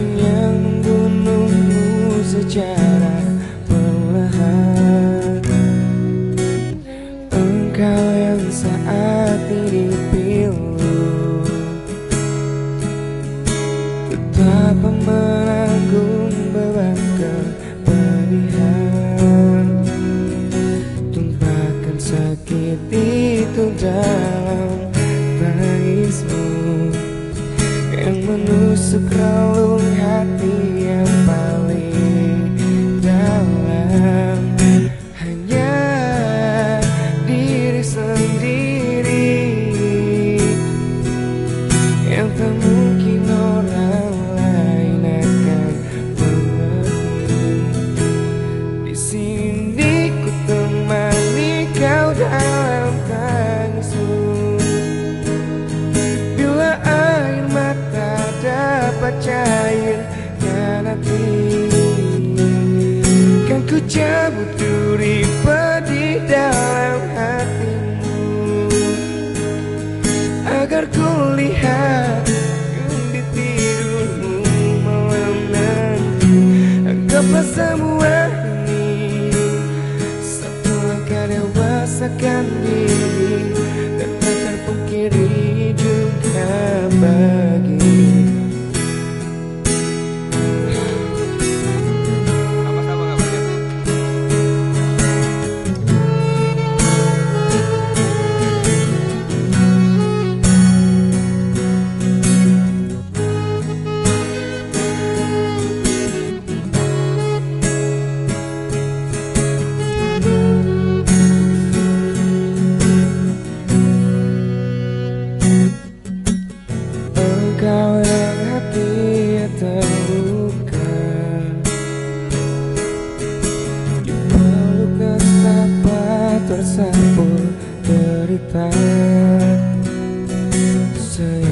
yang membunuhmu secara perlahan. Engkau yang saat ini pilu. Betapa menanggung beban kepedihan. Tumpahkan sakit itu dalam cairkan hati. Kan ku cabut duri pedih dalam hatimu. Agar ku lihat di tidurmu malam nanti Anggaplah semua ini Satu langkah dewasakan diri say